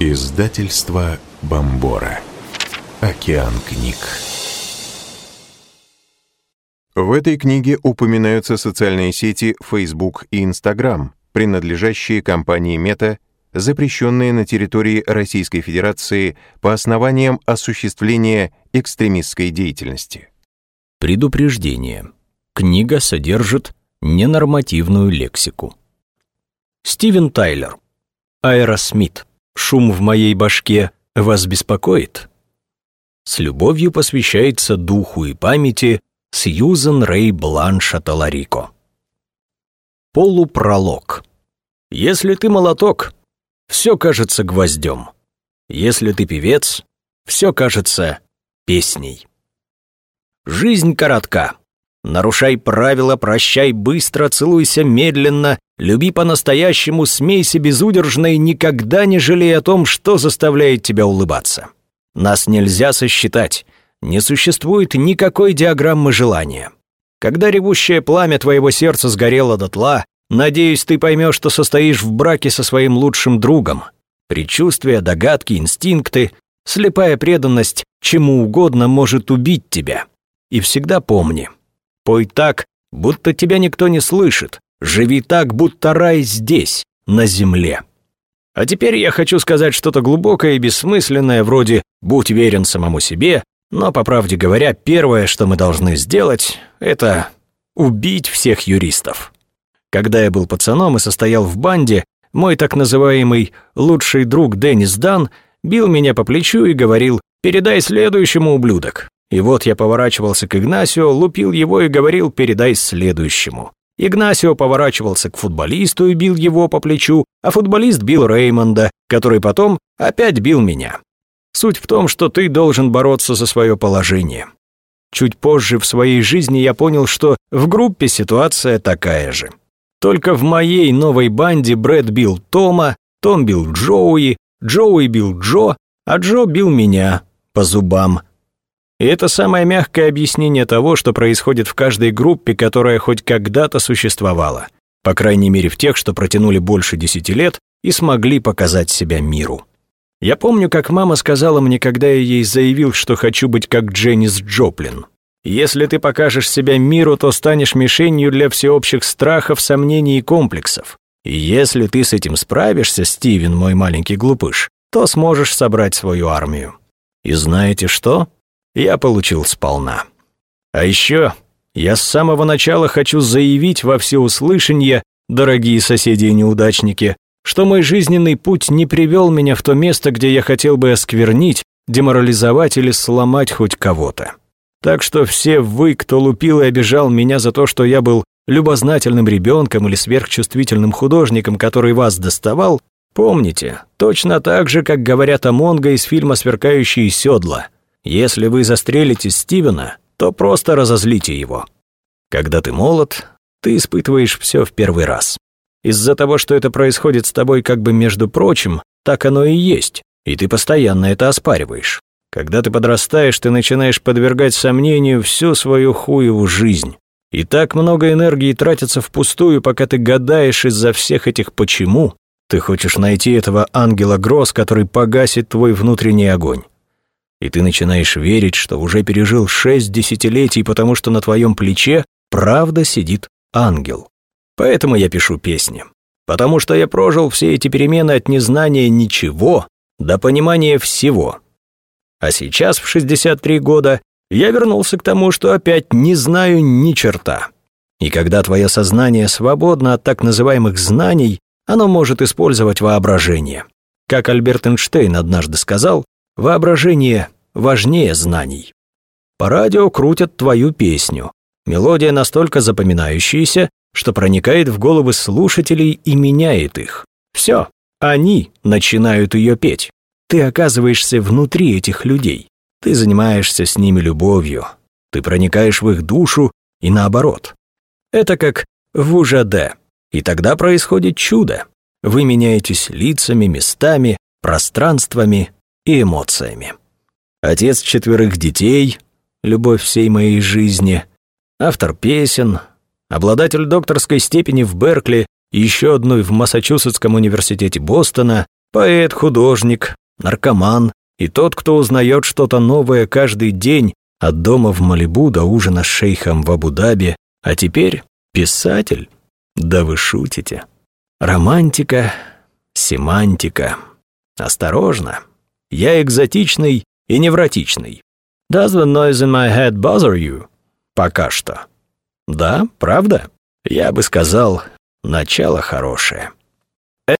Издательство Бомбора. Океан книг. В этой книге упоминаются социальные сети Facebook и Instagram, принадлежащие компании Meta, запрещенные на территории Российской Федерации по основаниям осуществления экстремистской деятельности. Предупреждение. Книга содержит ненормативную лексику. Стивен Тайлер. Аэросмит. Шум в моей башке вас беспокоит? С любовью посвящается духу и памяти Сьюзен Рэй Бланша Таларико. Полупролог. Если ты молоток, все кажется гвоздем. Если ты певец, все кажется песней. Жизнь коротка. Нарушай правила, прощай быстро, целуйся медленно, люби по-настоящему, смейся безудержно и никогда не жалей о том, что заставляет тебя улыбаться. Нас нельзя сосчитать. Не существует никакой диаграммы желания. Когда ревущее пламя твоего сердца сгорело дотла, надеюсь, ты поймешь, что состоишь в браке со своим лучшим другом. Предчувствия, догадки, инстинкты, слепая преданность чему угодно может убить тебя. И всегда помни, пой так, будто тебя никто не слышит, живи так, будто рай здесь, на земле. А теперь я хочу сказать что-то глубокое и бессмысленное, вроде «будь верен самому себе», но, по правде говоря, первое, что мы должны сделать, это убить всех юристов. Когда я был пацаном и состоял в банде, мой так называемый «лучший друг Деннис Дан» бил меня по плечу и говорил «передай следующему, ублюдок». И вот я поворачивался к Игнасио, лупил его и говорил «передай следующему». Игнасио поворачивался к футболисту и бил его по плечу, а футболист бил Реймонда, который потом опять бил меня. Суть в том, что ты должен бороться за свое положение. Чуть позже в своей жизни я понял, что в группе ситуация такая же. Только в моей новой банде Брэд бил Тома, Том бил Джоуи, Джоуи бил Джо, а Джо бил меня по зубам. И это самое мягкое объяснение того, что происходит в каждой группе, которая хоть когда-то существовала. По крайней мере в тех, что протянули больше десяти лет и смогли показать себя миру. Я помню, как мама сказала мне, когда я ей заявил, что хочу быть как Дженнис Джоплин. Если ты покажешь себя миру, то станешь мишенью для всеобщих страхов, сомнений и комплексов. И если ты с этим справишься, Стивен, мой маленький глупыш, то сможешь собрать свою армию. И знаете что? Я получил сполна. А еще я с самого начала хочу заявить во всеуслышание, дорогие соседи и неудачники, что мой жизненный путь не привел меня в то место, где я хотел бы осквернить, деморализовать или сломать хоть кого-то. Так что все вы, кто лупил и обижал меня за то, что я был любознательным ребенком или сверхчувствительным художником, который вас доставал, помните, точно так же, как говорят о Монго из фильма «Сверкающие седла», если вы застрелите Стивена, то просто разозлите его. Когда ты молод, ты испытываешь все в первый раз. Из-за того, что это происходит с тобой как бы между прочим, так оно и есть, и ты постоянно это оспариваешь. Когда ты подрастаешь, ты начинаешь подвергать сомнению всю свою хуеву жизнь. И так много энергии тратится впустую, пока ты гадаешь из-за всех этих «почему». Ты хочешь найти этого ангела гроз, который погасит твой внутренний огонь и ты начинаешь верить, что уже пережил шесть десятилетий, потому что на твоем плече правда сидит ангел. Поэтому я пишу песни. Потому что я прожил все эти перемены от незнания ничего до понимания всего. А сейчас, в 63 года, я вернулся к тому, что опять не знаю ни черта. И когда твое сознание свободно от так называемых знаний, оно может использовать воображение. Как Альберт Эйнштейн однажды сказал, Воображение важнее знаний. По радио крутят твою песню. Мелодия настолько запоминающаяся, что проникает в головы слушателей и меняет их. Все, они начинают ее петь. Ты оказываешься внутри этих людей. Ты занимаешься с ними любовью. Ты проникаешь в их душу и наоборот. Это как в УЖД. И тогда происходит чудо. Вы меняетесь лицами, местами, пространствами, и эмоциями. Отец четверых детей, любовь всей моей жизни, автор песен, обладатель докторской степени в Беркли и еще одной в Массачусетском университете Бостона, Поэт, художник, наркоман и тот, кто узнает что-то новое каждый день от дома в Малибу до ужина с шейхом в Абу-Даби, а теперь писатель. Да вы шутите. Романтика, семантика. Осторожно. Я экзотичный и невротичный. Does the noise in my head bother you? Пока что. Да, правда? Я бы сказал, начало хорошее.